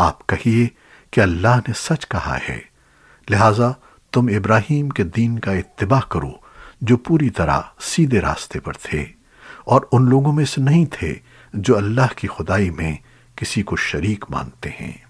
آپ کہیے کہ اللہ نے سچ کہا ہے۔ لہذا تم ابراہیم کے دین کا اتباع کرو جو پوری طرح سیدھے راستے پر تھے اور ان لوگوں میں سے نہیں تھے جو اللہ کی خدائی میں کسی کو شریک مانتے ہیں۔